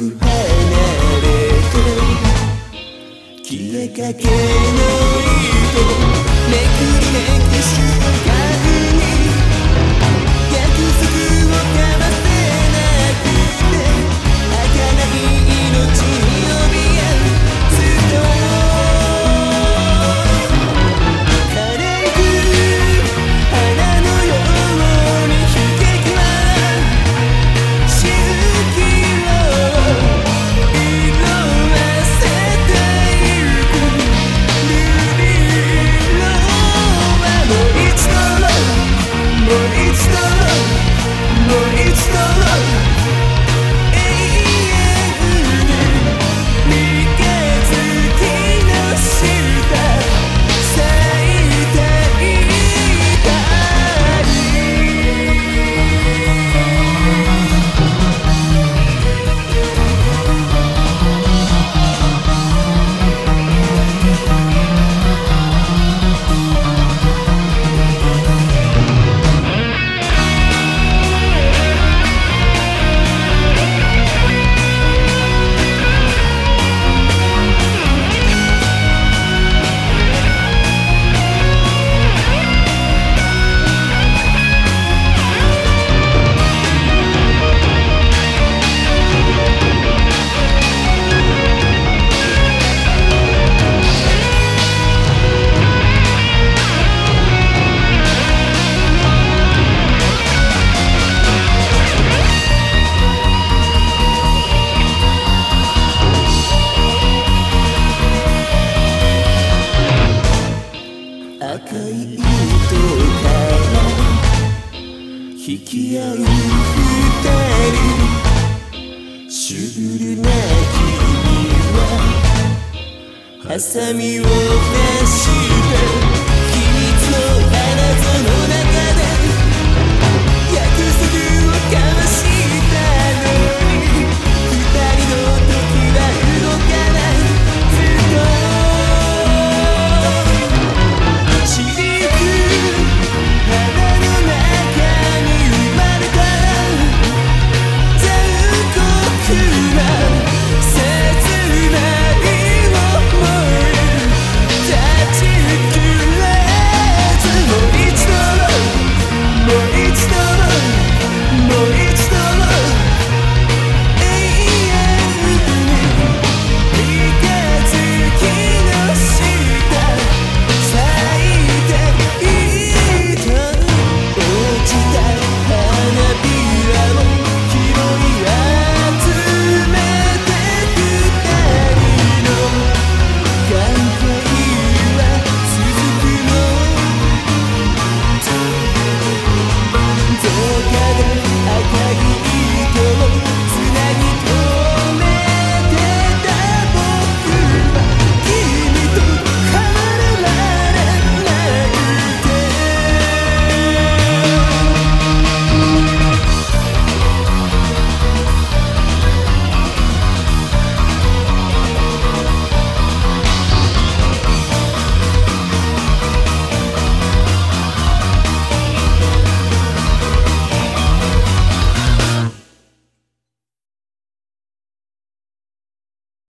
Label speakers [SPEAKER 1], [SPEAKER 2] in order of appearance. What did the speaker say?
[SPEAKER 1] 離れて消えかけのいとめくき合う二人シュールな君はハサミを出して